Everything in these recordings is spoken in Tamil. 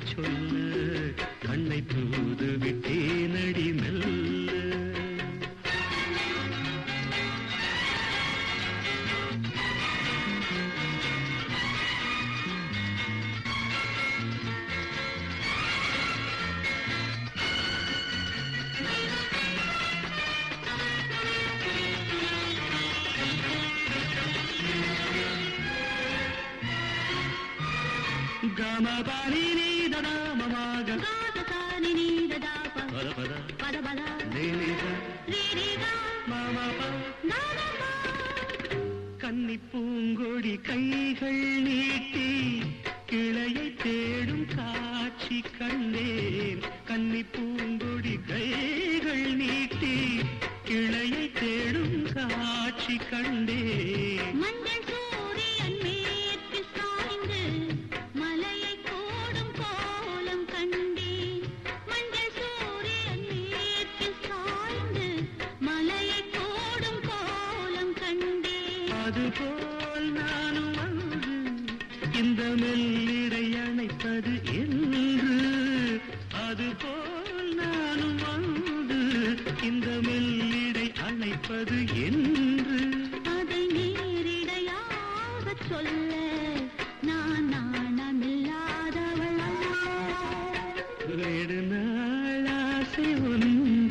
சொல்ல. கண்ணை தூது விட்டேனடி மெல்ல. கமபனி நீதடா மமாக గాదసాని నీదదాప பத பத పద పద நீலிக రీరిగా மாமாப నాదపా கன்னி பூங்கொடி கைகள் நீட்டி கிளையை தேடும் காட்சி கண்டேன் கன்னி பூங்கொடி கைகள் நீட்டி கிளையை தேடும் காட்சி கண்டேன் அதுபோல் நானும் வந்து இந்த மெல்லிடை அணைப்பது என்று. அதுபோல் நானும் வந்து இந்த மெல்லிடை அணைப்பது என்று. அதை நேரிடையாகச் சொல்ல நான் நாணமில்லாதவள் நெடுநாளாசை ஒன்று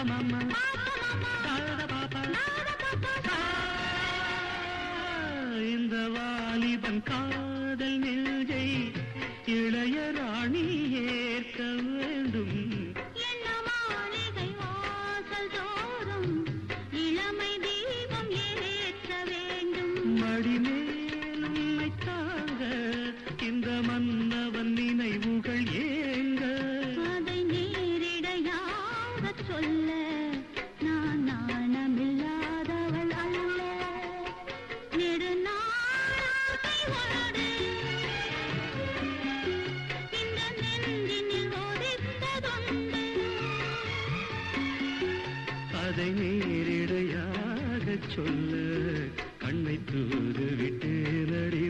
பாப்பமாமா தாத பாப்பா. இந்த வாலிபன் காதல் அதை நேரிடையாக சொல்லு. கண்ணை தூது விட்டு நடி